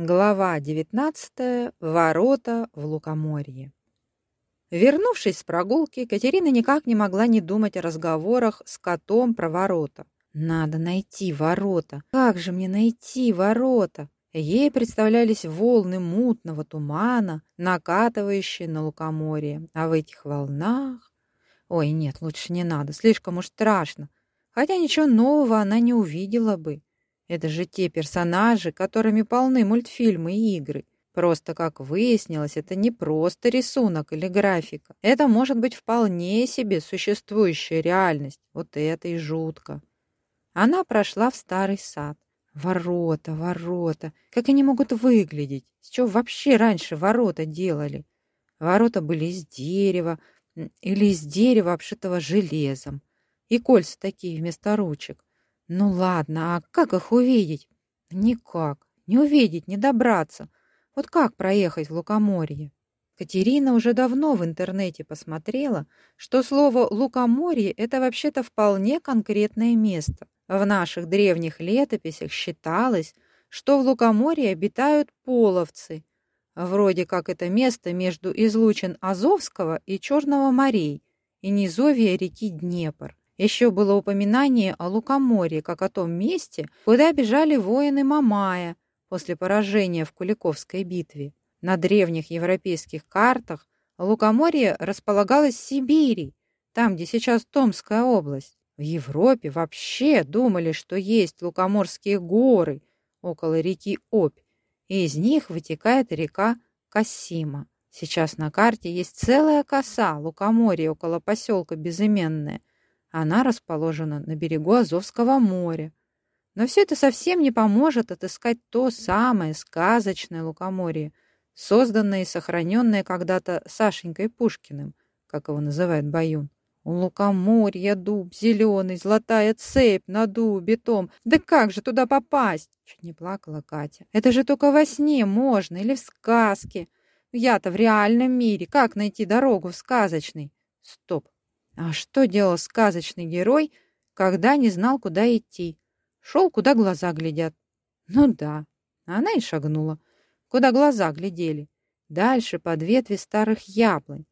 Глава 19. Ворота в Лукоморье. Вернувшись с прогулки, Катерина никак не могла не думать о разговорах с котом про ворота. «Надо найти ворота! Как же мне найти ворота?» Ей представлялись волны мутного тумана, накатывающие на лукоморье. А в этих волнах... Ой, нет, лучше не надо, слишком уж страшно. Хотя ничего нового она не увидела бы. Это же те персонажи, которыми полны мультфильмы и игры. Просто, как выяснилось, это не просто рисунок или графика. Это может быть вполне себе существующая реальность. Вот это и жутко. Она прошла в старый сад. Ворота, ворота. Как они могут выглядеть? С чего вообще раньше ворота делали? Ворота были из дерева или из дерева, обшитого железом. И кольца такие вместо ручек. Ну ладно, а как их увидеть? Никак. Не увидеть, не добраться. Вот как проехать в Лукоморье? Катерина уже давно в интернете посмотрела, что слово «лукоморье» — это вообще-то вполне конкретное место. В наших древних летописях считалось, что в Лукоморье обитают половцы. Вроде как это место между излучин Азовского и Черного морей и низовья реки Днепр. Еще было упоминание о Лукоморье, как о том месте, куда бежали воины Мамая после поражения в Куликовской битве. На древних европейских картах Лукоморье располагалось в Сибири, там, где сейчас Томская область. В Европе вообще думали, что есть Лукоморские горы около реки Обь, и из них вытекает река Кассима. Сейчас на карте есть целая коса Лукоморье около поселка Безыменное, она расположена на берегу Азовского моря. Но все это совсем не поможет отыскать то самое сказочное лукоморье, созданное и сохраненное когда-то Сашенькой Пушкиным, как его называет Баюн. У лукоморья дуб зеленый, золотая цепь на дубе том. Да как же туда попасть? Чуть не плакала Катя. Это же только во сне можно или в сказке. Я-то в реальном мире. Как найти дорогу в сказочный? Стоп. А что делал сказочный герой, когда не знал, куда идти? Шел, куда глаза глядят. Ну да, она и шагнула, куда глаза глядели. Дальше под ветви старых яблонь.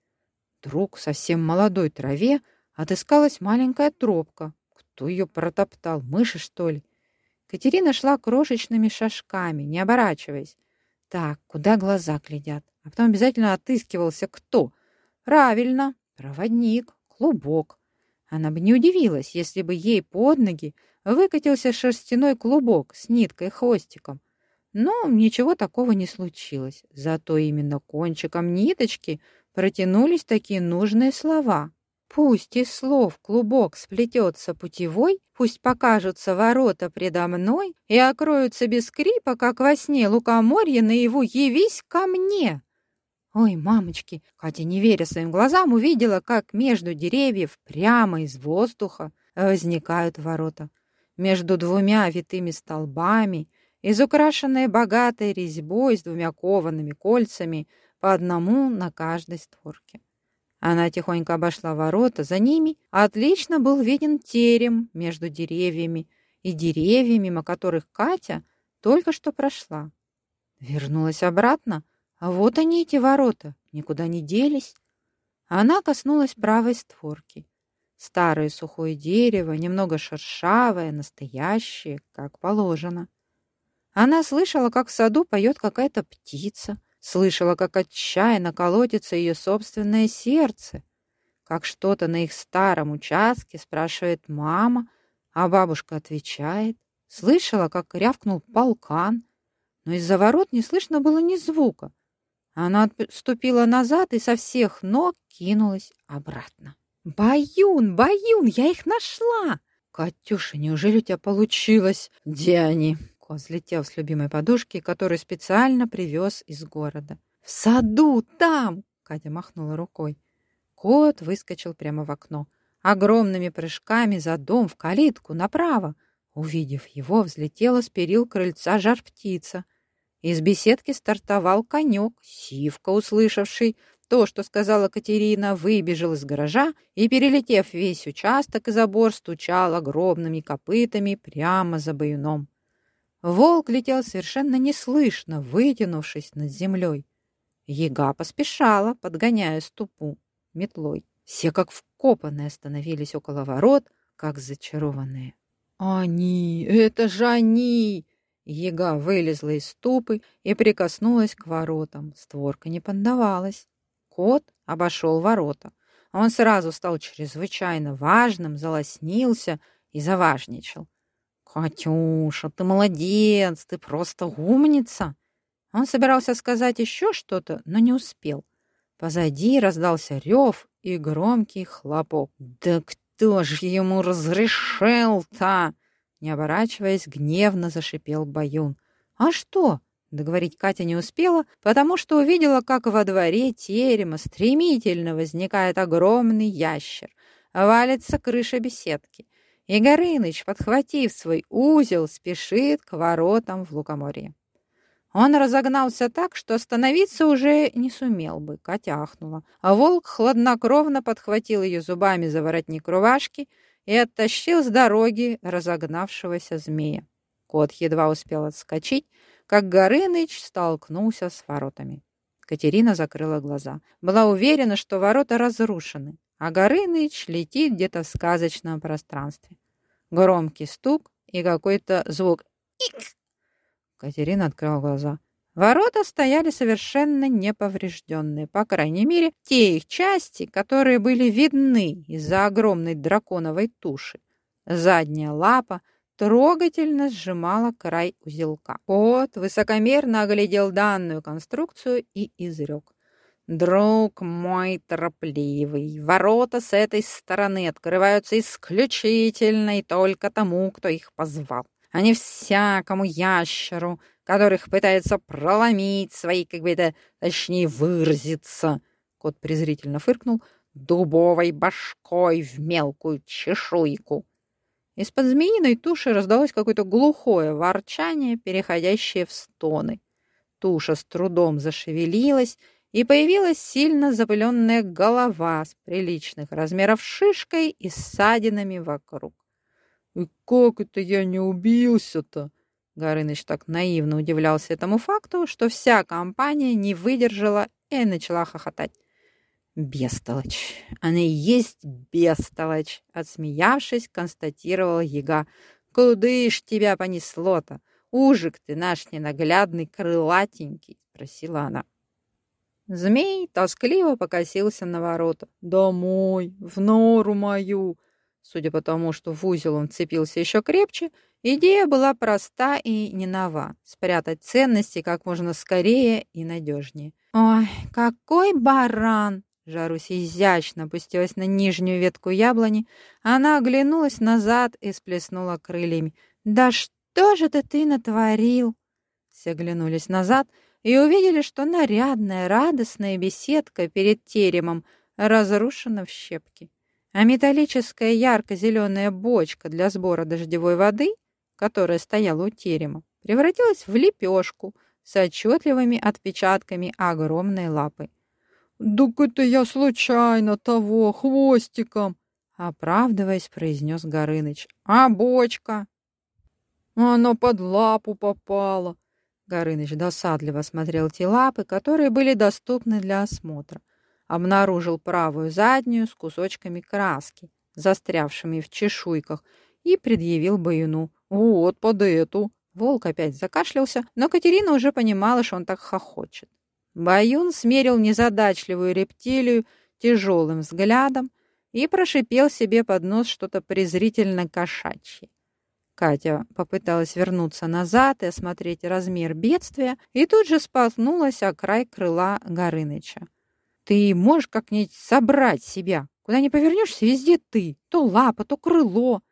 Вдруг совсем молодой траве отыскалась маленькая тропка. Кто ее протоптал? Мыши, что ли? Катерина шла крошечными шажками, не оборачиваясь. Так, куда глаза глядят? А потом обязательно отыскивался кто? Правильно, проводник клубок. Она бы не удивилась, если бы ей под ноги выкатился шерстяной клубок с ниткой-хвостиком. Но ничего такого не случилось. Зато именно кончиком ниточки протянулись такие нужные слова. Пусть из слов клубок сплетется путевой, пусть покажутся ворота предо мной и окроются без скрипа, как во сне лукоморье наяву «Явись ко мне!» Ой, мамочки! Катя, не веря своим глазам, увидела, как между деревьев прямо из воздуха возникают ворота. Между двумя витыми столбами, изукрашенные богатой резьбой с двумя коваными кольцами, по одному на каждой створке. Она тихонько обошла ворота, за ними отлично был виден терем между деревьями и деревьями, мимо которых Катя только что прошла. Вернулась обратно, а вот они, эти ворота, никуда не делись. Она коснулась правой створки. Старое сухое дерево, немного шершавое, настоящее, как положено. Она слышала, как в саду поет какая-то птица, слышала, как отчаянно колотится ее собственное сердце, как что-то на их старом участке спрашивает мама, а бабушка отвечает. Слышала, как рявкнул полкан, но из-за ворот не слышно было ни звука. Она отступила назад и со всех ног кинулась обратно. «Баюн, Баюн, я их нашла!» «Катюша, неужели у тебя получилось? Где они?» Кот взлетел с любимой подушки, которую специально привез из города. «В саду, там!» Катя махнула рукой. Кот выскочил прямо в окно. Огромными прыжками за дом в калитку направо. Увидев его, взлетела с перил крыльца жар-птица — из беседки стартовал конек. Сивка, услышавший то, что сказала Катерина, выбежал из гаража и, перелетев весь участок и забор, стучал огромными копытами прямо за баюном. Волк летел совершенно неслышно, вытянувшись над землей. Яга поспешала, подгоняя ступу метлой. Все как вкопанные остановились около ворот, как зачарованные. «Они! Это же они!» Яга вылезла из ступы и прикоснулась к воротам. Створка не поддавалась. Кот обошел ворота. Он сразу стал чрезвычайно важным, залоснился и заважничал. «Катюша, ты молодец, ты просто умница!» Он собирался сказать еще что-то, но не успел. Позади раздался рев и громкий хлопок. «Да кто ж ему разрешил-то?» Не оборачиваясь, гневно зашипел Баюн. «А что?» Договорить Катя не успела, потому что увидела, как во дворе терема стремительно возникает огромный ящер. Валится крыша беседки. И Горыныч, подхватив свой узел, спешит к воротам в Лукоморье. Он разогнался так, что остановиться уже не сумел бы, Катя ахнула. А волк хладнокровно подхватил ее зубами за воротник рубашки и оттащил с дороги разогнавшегося змея. Кот едва успел отскочить, как Горыныч столкнулся с воротами. Катерина закрыла глаза. Была уверена, что ворота разрушены, а Горыныч летит где-то в сказочном пространстве. Громкий стук и какой-то звук «Икс!» Катерина открыла глаза. Ворота стояли совершенно неповрежденные, по крайней мере, те их части, которые были видны из-за огромной драконовой туши. Задняя лапа трогательно сжимала край узелка. Кот высокомерно оглядел данную конструкцию и изрек. «Друг мой торопливый, ворота с этой стороны открываются исключительно и только тому, кто их позвал а не всякому ящеру, которых пытается проломить свои, как бы это точнее выразиться. Кот презрительно фыркнул дубовой башкой в мелкую чешуйку. Из-под змеиной туши раздалось какое-то глухое ворчание, переходящее в стоны. Туша с трудом зашевелилась, и появилась сильно запыленная голова с приличных размеров шишкой и ссадинами вокруг. «И как это я не убился-то?» Горыныч так наивно удивлялся этому факту, что вся компания не выдержала и начала хохотать. «Бестолочь! Она и есть бестолочь!» Отсмеявшись, констатировал яга. «Куды ж тебя понесло-то? Ужик ты наш ненаглядный, крылатенький!» Спросила она. Змей тоскливо покосился на ворота. «Домой, в нору мою!» Судя по тому, что в узел он цепился еще крепче, идея была проста и не нова — спрятать ценности как можно скорее и надежнее. «Ой, какой баран!» Жаруся изящно опустилась на нижнюю ветку яблони. Она оглянулась назад и сплеснула крыльями. «Да что же это ты натворил?» Все оглянулись назад и увидели, что нарядная, радостная беседка перед теремом разрушена в щепки а металлическая ярко-зеленая бочка для сбора дождевой воды, которая стояла у терема, превратилась в лепешку с отчетливыми отпечатками огромной лапы. «Так это я случайно того, хвостиком!» Оправдываясь, произнес Горыныч. «А бочка?» «Она под лапу попала!» Горыныч досадливо смотрел те лапы, которые были доступны для осмотра обнаружил правую заднюю с кусочками краски, застрявшими в чешуйках, и предъявил Баюну. «Вот, под эту!» Волк опять закашлялся, но Катерина уже понимала, что он так хохочет. Баюн смерил незадачливую рептилию тяжелым взглядом и прошипел себе под нос что-то презрительно кошачье. Катя попыталась вернуться назад и осмотреть размер бедствия, и тут же споткнулась о край крыла Горыныча. Ты можешь как-нибудь собрать себя? Куда ни повернешься, везде ты. То лапа, то крыло.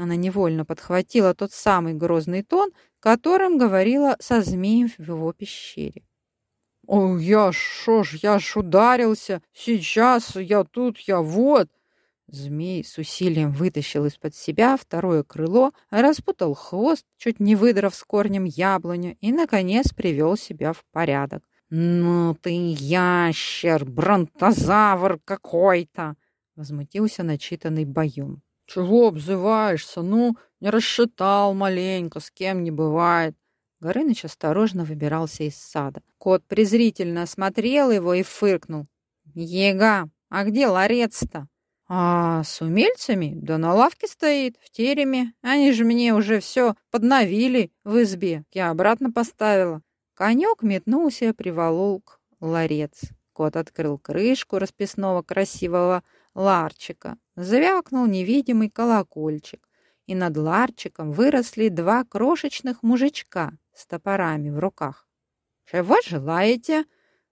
Она невольно подхватила тот самый грозный тон, которым говорила со змеем в его пещере. «О, я шо ж, я ж ударился! Сейчас я тут, я вот!» Змей с усилием вытащил из-под себя второе крыло, распутал хвост, чуть не выдрав с корнем яблоню, и, наконец, привел себя в порядок. «Ну ты ящер, бронтозавр какой-то!» — возмутился начитанный Баюн. Чего обзываешься? Ну, не рассчитал маленько, с кем не бывает. Горыныч осторожно выбирался из сада. Кот презрительно осмотрел его и фыркнул. «Ега, а где ларец-то?» «А с умельцами? Да на лавке стоит, в тереме. Они же мне уже все подновили в избе. Я обратно поставила». Конек метнулся, приволок ларец. Кот открыл крышку расписного красивого ларчика. Звякнул невидимый колокольчик. И над ларчиком выросли два крошечных мужичка с топорами в руках. «Чего желаете?»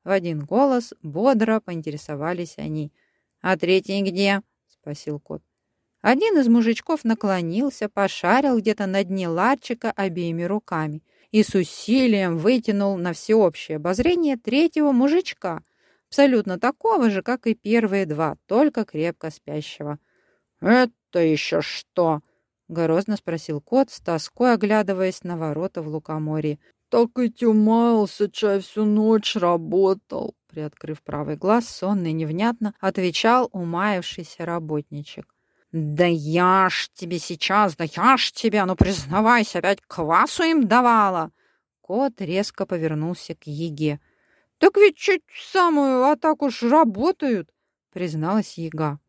В один голос бодро поинтересовались они. «А третий где?» — спросил кот. Один из мужичков наклонился, пошарил где-то на дне ларчика обеими руками и с усилием вытянул на всеобщее обозрение третьего мужичка, абсолютно такого же, как и первые два, только крепко спящего. «Это еще что?» — грозно спросил кот, с тоской оглядываясь на ворота в лукоморье. «Так и умаялся, чай всю ночь работал!» Приоткрыв правый глаз, сонно и невнятно отвечал умаявшийся работничек. «Да я ж тебе сейчас, да я ж тебя, ну признавайся, опять квасу им давала!» Кот резко повернулся к Еге. «Так ведь чуть самую, а так уж работают!» призналась Ега.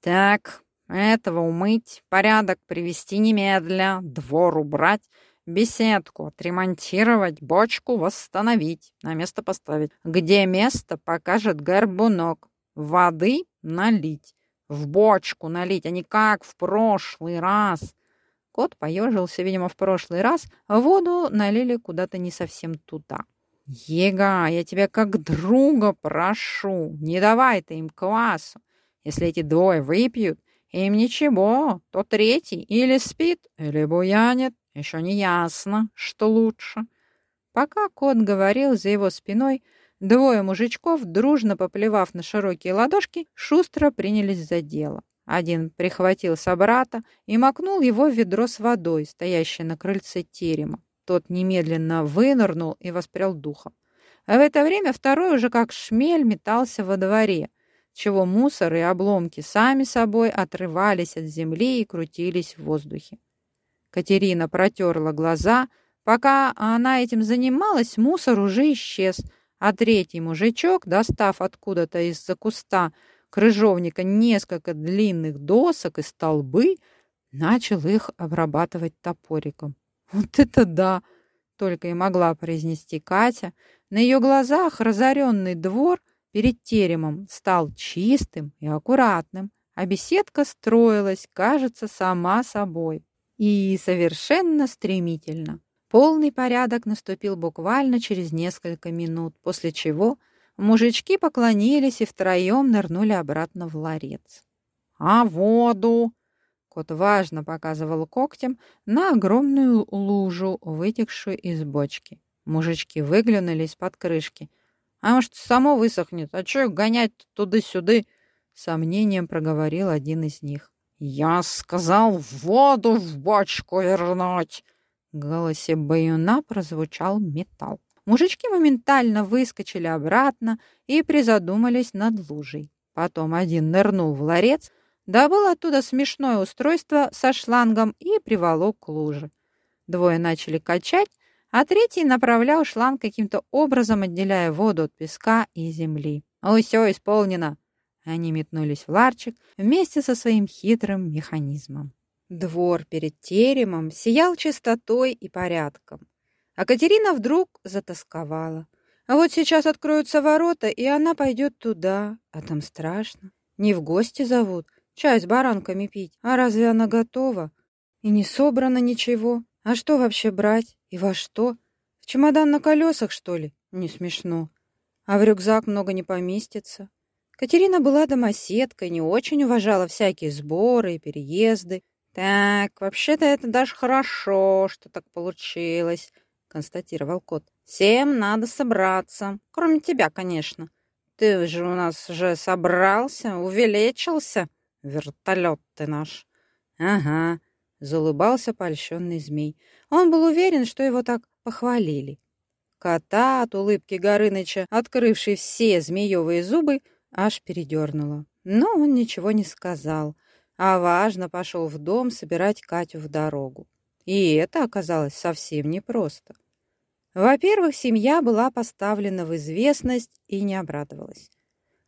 «Так, этого умыть, порядок привести немедля, двор убрать, беседку отремонтировать, бочку восстановить, на место поставить. Где место, покажет горбунок. Воды налить, в бочку налить, а не как в прошлый раз. Кот поежился, видимо, в прошлый раз, воду налили куда-то не совсем туда. «Ега, я тебя как друга прошу, не давай ты им квасу. Если эти двое выпьют, им ничего, то третий или спит, или буянит, еще не ясно, что лучше. Пока кот говорил за его спиной, двое мужичков, дружно поплевав на широкие ладошки, шустро принялись за дело. Один прихватил собрата и макнул его в ведро с водой, стоящее на крыльце терема. Тот немедленно вынырнул и воспрял духом. А в это время второй уже как шмель метался во дворе, чего мусор и обломки сами собой отрывались от земли и крутились в воздухе. Катерина протерла глаза. Пока она этим занималась, мусор уже исчез, а третий мужичок, достав откуда-то из-за куста крыжовника несколько длинных досок и столбы, начал их обрабатывать топориком. «Вот это да!» — только и могла произнести Катя. На ее глазах разоренный двор — перед теремом стал чистым и аккуратным, а беседка строилась, кажется, сама собой. И совершенно стремительно. Полный порядок наступил буквально через несколько минут, после чего мужички поклонились и втроем нырнули обратно в ларец. «А воду?» Кот важно показывал когтем на огромную лужу, вытекшую из бочки. Мужички выглянули из-под крышки – а может, само высохнет. А что гонять туда-сюда? Сомнением проговорил один из них. «Я сказал воду в бочку вернуть!» В голосе баюна прозвучал металл. Мужички моментально выскочили обратно и призадумались над лужей. Потом один нырнул в ларец, добыл оттуда смешное устройство со шлангом и приволок к луже. Двое начали качать, а третий направлял шланг каким-то образом, отделяя воду от песка и земли. «Ой, все исполнено!» Они метнулись в ларчик вместе со своим хитрым механизмом. Двор перед теремом сиял чистотой и порядком. А Катерина вдруг затасковала. А вот сейчас откроются ворота, и она пойдет туда, а там страшно. Не в гости зовут, чай с баранками пить. А разве она готова? И не собрано ничего. А что вообще брать? И во что? В чемодан на колесах, что ли? Не смешно. А в рюкзак много не поместится. Катерина была домоседкой, не очень уважала всякие сборы и переезды. «Так, вообще-то это даже хорошо, что так получилось», — констатировал кот. «Всем надо собраться. Кроме тебя, конечно. Ты же у нас уже собрался, увеличился. Вертолет ты наш». «Ага», Заулыбался польщенный змей. Он был уверен, что его так похвалили. Кота от улыбки Горыныча, открывший все змеевые зубы, аж передернуло. Но он ничего не сказал. а важно пошел в дом собирать Катю в дорогу. И это оказалось совсем непросто. Во-первых, семья была поставлена в известность и не обрадовалась.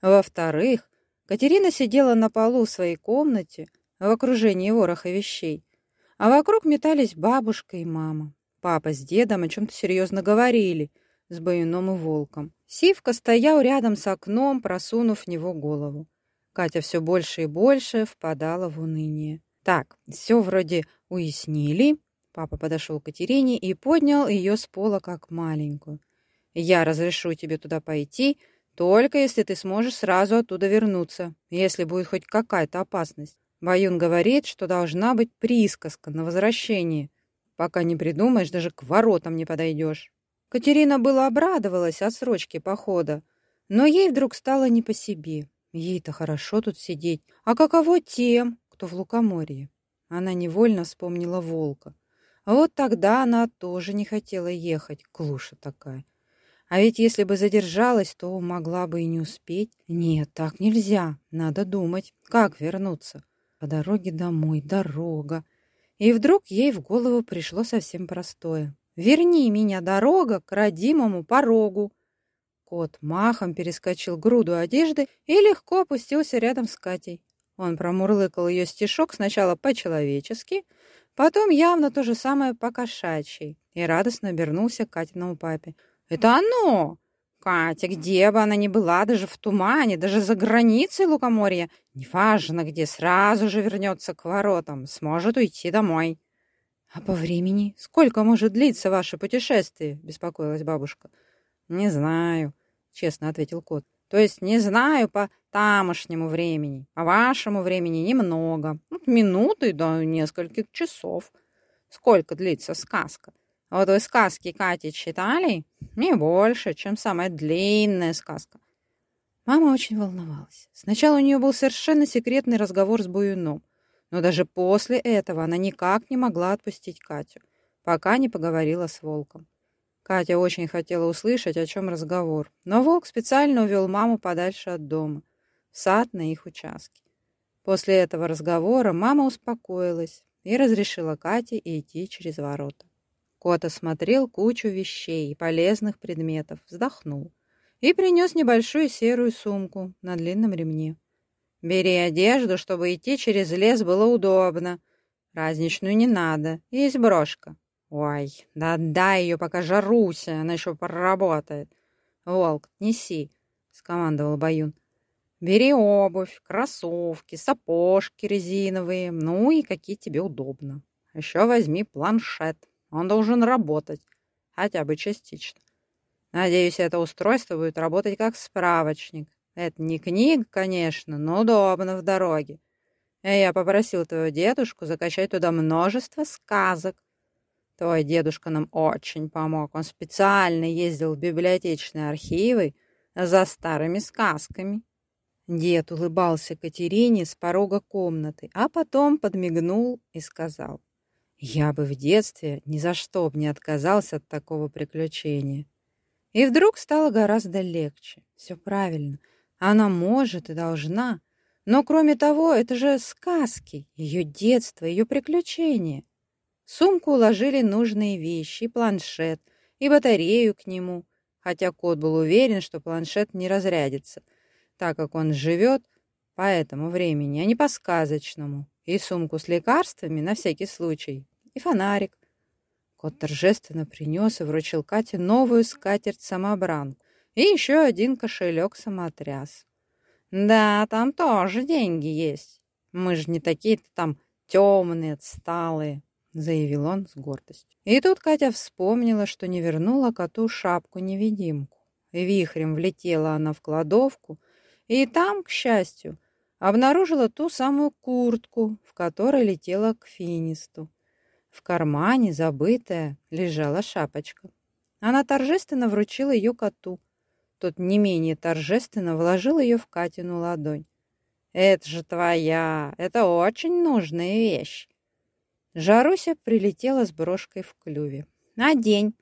Во-вторых, Катерина сидела на полу в своей комнате в окружении вороха вещей, а вокруг метались бабушка и мама. Папа с дедом о чем-то серьезно говорили с Баюном и Волком. Сивка стоял рядом с окном, просунув в него голову. Катя все больше и больше впадала в уныние. Так, все вроде уяснили. Папа подошел к Катерине и поднял ее с пола как маленькую. Я разрешу тебе туда пойти, только если ты сможешь сразу оттуда вернуться, если будет хоть какая-то опасность. Баюн говорит, что должна быть присказка на возвращение. Пока не придумаешь, даже к воротам не подойдешь. Катерина была обрадовалась отсрочке похода, но ей вдруг стало не по себе. Ей-то хорошо тут сидеть. А каково тем, кто в Лукоморье? Она невольно вспомнила волка. А вот тогда она тоже не хотела ехать, клуша такая. А ведь если бы задержалась, то могла бы и не успеть. Нет, так нельзя. Надо думать, как вернуться. По дороге домой, дорога. И вдруг ей в голову пришло совсем простое. «Верни меня, дорога, к родимому порогу». Кот махом перескочил груду одежды и легко опустился рядом с Катей. Он промурлыкал ее стишок сначала по-человечески, потом явно то же самое по-кошачьи и радостно обернулся к Катиному папе. «Это оно! Катя, где бы она ни была, даже в тумане, даже за границей Лукоморья, неважно где, сразу же вернется к воротам, сможет уйти домой». «А по времени? Сколько может длиться ваше путешествие?» – беспокоилась бабушка. «Не знаю», — честно ответил кот. «То есть не знаю по тамошнему времени, по вашему времени немного. Вот минуты до нескольких часов. Сколько длится сказка? Вот вы сказки Кати читали? Не больше, чем самая длинная сказка». Мама очень волновалась. Сначала у нее был совершенно секретный разговор с Буюном, но даже после этого она никак не могла отпустить Катю, пока не поговорила с Волком. Катя очень хотела услышать, о чем разговор, но волк специально увел маму подальше от дома, в сад на их участке. После этого разговора мама успокоилась и разрешила Кате идти через ворота. Кот осмотрел кучу вещей и полезных предметов, вздохнул и принес небольшую серую сумку на длинном ремне. «Бери одежду, чтобы идти через лес было удобно. Праздничную не надо, есть брошка. Ой, да отдай ее, пока жаруся, она еще проработает. Волк, неси, скомандовал Баюн. Бери обувь, кроссовки, сапожки резиновые, ну и какие тебе удобно. Еще возьми планшет, он должен работать, хотя бы частично. Надеюсь, это устройство будет работать как справочник. Это не книга, конечно, но удобно в дороге. Я попросил твоего дедушку закачать туда множество сказок. Твой дедушка нам очень помог. Он специально ездил в библиотечные архивы за старыми сказками. Дед улыбался Катерине с порога комнаты, а потом подмигнул и сказал, «Я бы в детстве ни за что бы не отказался от такого приключения». И вдруг стало гораздо легче. Все правильно. Она может и должна. Но кроме того, это же сказки, ее детство, ее приключения. В сумку уложили нужные вещи, планшет, и батарею к нему, хотя кот был уверен, что планшет не разрядится, так как он живет по этому времени, а не по сказочному, и сумку с лекарствами на всякий случай, и фонарик. Кот торжественно принес и вручил Кате новую скатерть-самобранку и еще один кошелек-самотряс. Да, там тоже деньги есть. Мы же не такие-то там темные, отсталые заявил он с гордостью. И тут Катя вспомнила, что не вернула коту шапку-невидимку. Вихрем влетела она в кладовку, и там, к счастью, обнаружила ту самую куртку, в которой летела к финисту. В кармане, забытая, лежала шапочка. Она торжественно вручила ее коту. Тот не менее торжественно вложил ее в Катину ладонь. «Это же твоя! Это очень нужная вещь!» Жаруся прилетела с брошкой в клюве. «Надень!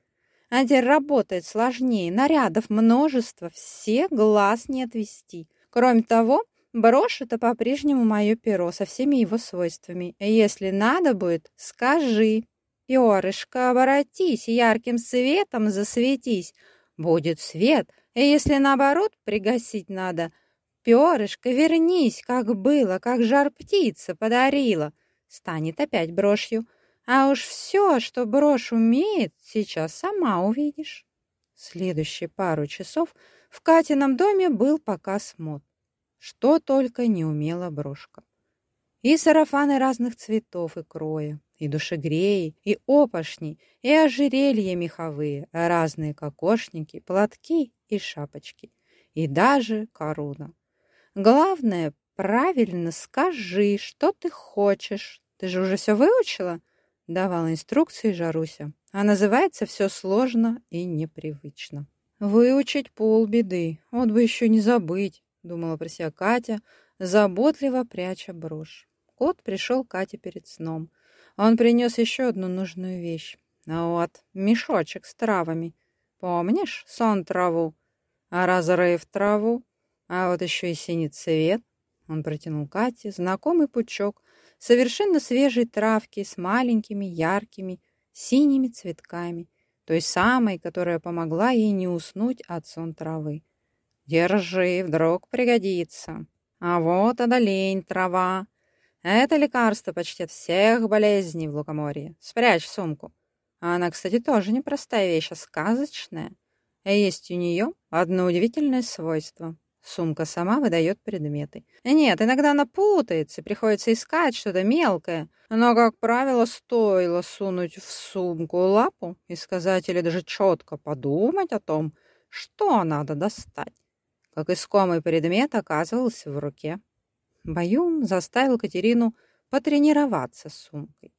Надень работает сложнее, нарядов множество, все глаз не отвести. Кроме того, Брошь — это по-прежнему мое перо со всеми его свойствами. Если надо будет, скажи. Перышко, оборотись, ярким светом засветись. Будет свет, и если наоборот пригасить надо, перышко, вернись, как было, как жар птица подарила. Станет опять брошью. А уж все, что брошь умеет, сейчас сама увидишь. Следующие пару часов в Катином доме был показ мод. Что только не умела брошка. И сарафаны разных цветов и кроя, и душегреи, и опошни, и ожерелья меховые, разные кокошники, платки и шапочки, и даже корона. Главное, правильно скажи, что ты хочешь. Ты же уже все выучила? Давала инструкции Жаруся. А называется все сложно и непривычно. Выучить полбеды, вот бы еще не забыть, думала про себя Катя, заботливо пряча брошь. Кот пришел Кате перед сном. Он принес еще одну нужную вещь. А вот, мешочек с травами. Помнишь сон траву? А разрыв траву? А вот еще и синий цвет. Он протянул Кате знакомый пучок совершенно свежей травки с маленькими яркими синими цветками, той самой, которая помогла ей не уснуть от сон травы. Держи, вдруг пригодится. А вот одолень трава. Это лекарство почти от всех болезней в Лукоморье. Спрячь сумку. Она, кстати, тоже непростая вещь, а сказочная. И есть у нее одно удивительное свойство. Сумка сама выдает предметы. Нет, иногда она путается, приходится искать что-то мелкое. Но, как правило, стоило сунуть в сумку лапу и сказать или даже четко подумать о том, что надо достать. Как искомый предмет оказывался в руке. Баюн заставил Катерину потренироваться с сумкой.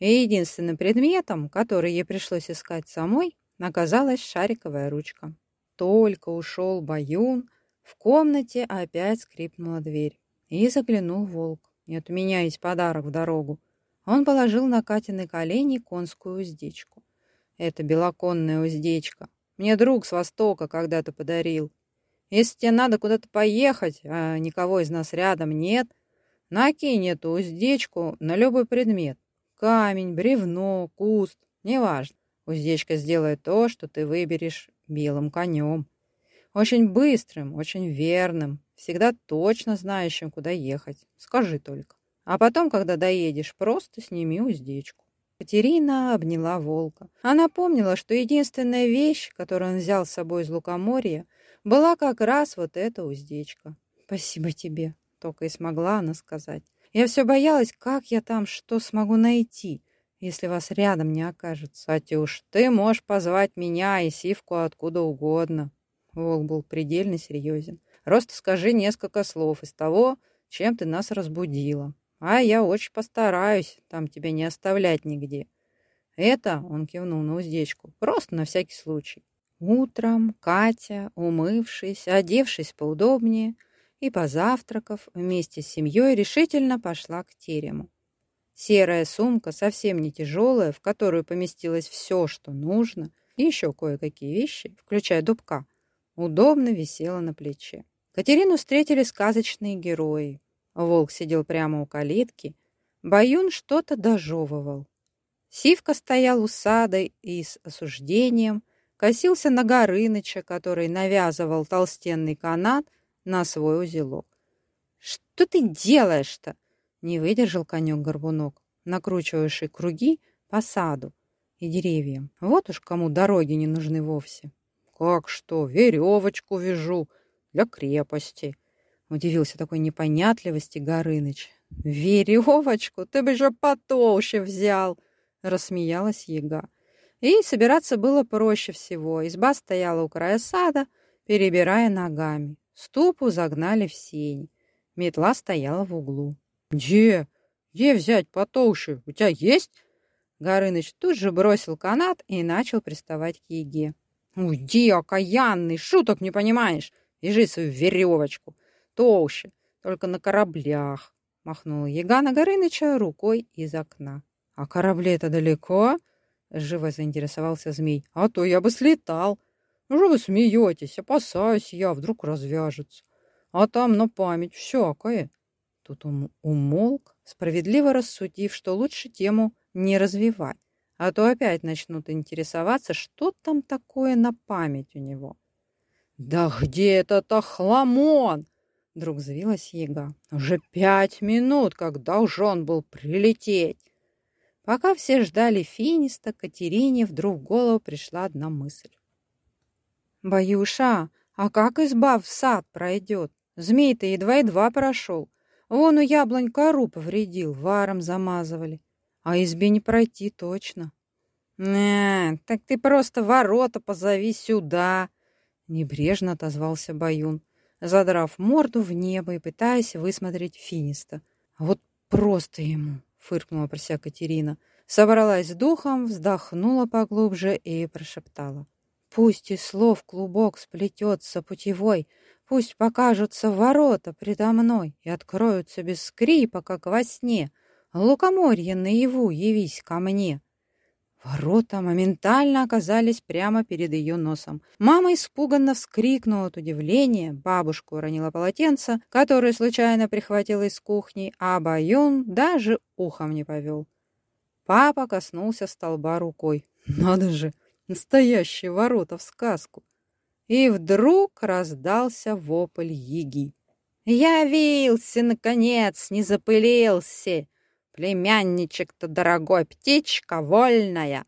И единственным предметом, который ей пришлось искать самой, оказалась шариковая ручка. Только ушел Баюн, в комнате опять скрипнула дверь. И заглянул волк. «Не от меня подарок в дорогу». Он положил на Катины колени конскую уздечку. «Это белоконная уздечка. Мне друг с Востока когда-то подарил. Если тебе надо куда-то поехать, а никого из нас рядом нет, накинь эту уздечку на любой предмет. Камень, бревно, куст, неважно. Уздечка сделает то, что ты выберешь белым конем. Очень быстрым, очень верным, всегда точно знающим, куда ехать. Скажи только. А потом, когда доедешь, просто сними уздечку. Катерина обняла волка. Она помнила, что единственная вещь, которую он взял с собой из лукоморья, была как раз вот эта уздечка. «Спасибо тебе», — только и смогла она сказать. «Я все боялась, как я там что смогу найти, если вас рядом не окажется. Катюш, ты можешь позвать меня и Сивку откуда угодно. Волк был предельно серьезен. «Просто скажи несколько слов из того, чем ты нас разбудила. А я очень постараюсь там тебя не оставлять нигде. Это, — он кивнул на уздечку, — просто на всякий случай». Утром Катя, умывшись, одевшись поудобнее и позавтракав, вместе с семьей решительно пошла к терему. Серая сумка, совсем не тяжелая, в которую поместилось все, что нужно, и еще кое-какие вещи, включая дубка, удобно висела на плече. Катерину встретили сказочные герои. Волк сидел прямо у калитки. Баюн что-то дожевывал. Сивка стоял у сада и с осуждением косился на Горыныча, который навязывал толстенный канат на свой узелок. «Что ты делаешь-то?» — не выдержал конек-горбунок, накручивающий круги по саду и деревьям. Вот уж кому дороги не нужны вовсе. «Как что? Веревочку вяжу для крепости!» Удивился такой непонятливости Горыныч. «Веревочку? Ты бы же потолще взял!» Рассмеялась яга. И собираться было проще всего. Изба стояла у края сада, перебирая ногами. Ступу загнали в сень. Метла стояла в углу. «Где? Где взять потолще? У тебя есть?» Горыныч тут же бросил канат и начал приставать к еге. «Уйди, окаянный, шуток не понимаешь! Вяжи свою веревочку, толще, только на кораблях!» Махнула Ягана Горыныча рукой из окна. «А корабли это далеко?» Живо заинтересовался змей. «А то я бы слетал. Ну же вы смеетесь, опасаюсь я, вдруг развяжется. а там на память всякое. Тут он умолк, справедливо рассудив, что лучше тему не развивать, а то опять начнут интересоваться, что там такое на память у него. «Да где этот охламон?» Вдруг взвилась яга. «Уже пять минут, как должен был прилететь!» Пока все ждали финиста, Катерине вдруг в голову пришла одна мысль. «Баюша, а как изба в сад пройдет? Змей-то едва-едва прошел. Вон у яблонь кору повредил, варом замазывали. А избе не пройти точно». «Не, так ты просто ворота позови сюда!» Небрежно отозвался Баюн, задрав морду в небо и пытаясь высмотреть Финиста. «А вот просто ему!» — фыркнула про себя Катерина. Собралась духом, вздохнула поглубже и прошептала. «Пусть из слов клубок сплетется путевой, пусть покажутся ворота предо мной и откроются без скрипа, как во сне. Лукоморье наяву явись ко мне!» Ворота моментально оказались прямо перед ее носом. Мама испуганно вскрикнула от удивления, бабушка уронила полотенце, которое случайно прихватила из кухни, а Баюн даже ухом не повел. Папа коснулся столба рукой. Надо же, настоящие ворота в сказку. И вдруг раздался вопль Яги. «Явился, наконец, не запылился!» Племянничек-то дорогой, птичка вольная.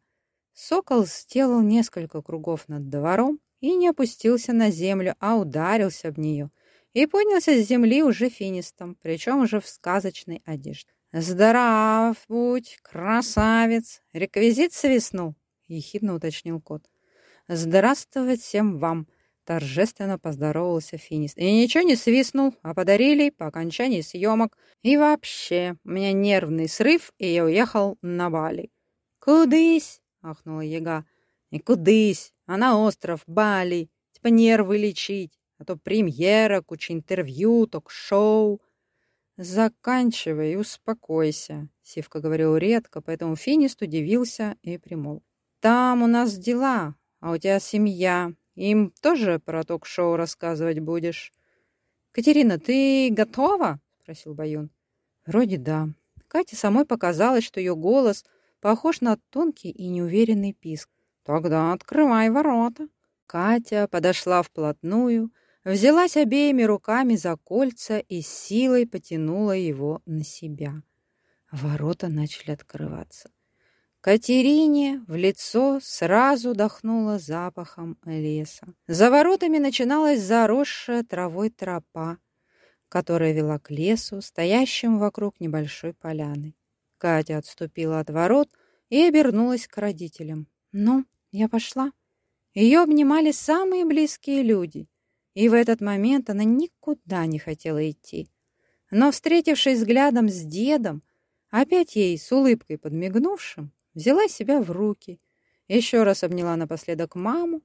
Сокол сделал несколько кругов над двором и не опустился на землю, а ударился об нее и поднялся с земли уже финистом, причем уже в сказочной одежде. «Здрав будь, красавец! Реквизит свистнул!» — ехидно уточнил кот. «Здравствовать всем вам!» Торжественно поздоровался Финист. И ничего не свистнул, а подарили по окончании съемок. И вообще, у меня нервный срыв, и я уехал на Бали. «Кудысь?» — ахнула яга. «И кудысь, а на остров Бали, типа нервы лечить, а то премьера, куча интервью, ток-шоу». «Заканчивай успокойся», — Сивка говорил редко, поэтому Финист удивился и примол. «Там у нас дела, а у тебя семья, им тоже про ток-шоу рассказывать будешь? Катерина, ты готова? Спросил Баюн. Вроде да. Кате самой показалось, что ее голос похож на тонкий и неуверенный писк. Тогда открывай ворота. Катя подошла вплотную, взялась обеими руками за кольца и силой потянула его на себя. Ворота начали открываться. Катерине в лицо сразу дохнуло запахом леса. За воротами начиналась заросшая травой тропа, которая вела к лесу, стоящему вокруг небольшой поляны. Катя отступила от ворот и обернулась к родителям. «Ну, я пошла». Ее обнимали самые близкие люди, и в этот момент она никуда не хотела идти. Но, встретившись взглядом с дедом, опять ей с улыбкой подмигнувшим, взяла себя в руки, еще раз обняла напоследок маму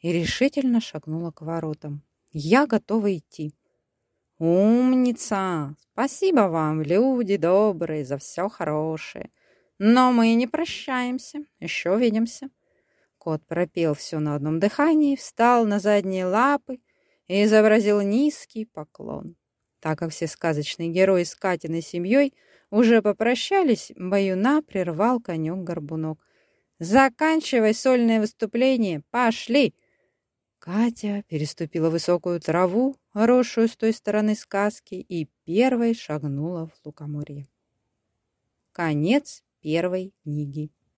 и решительно шагнула к воротам. Я готова идти. «Умница! Спасибо вам, люди добрые, за все хорошее. Но мы не прощаемся, еще увидимся». Кот пропел все на одном дыхании, встал на задние лапы и изобразил низкий поклон. Так как все сказочные герои с Катиной семьей уже попрощались, Баюна прервал конек-горбунок. «Заканчивай сольное выступление! Пошли!» Катя переступила высокую траву, росшую с той стороны сказки, и первой шагнула в лукоморье. Конец первой книги.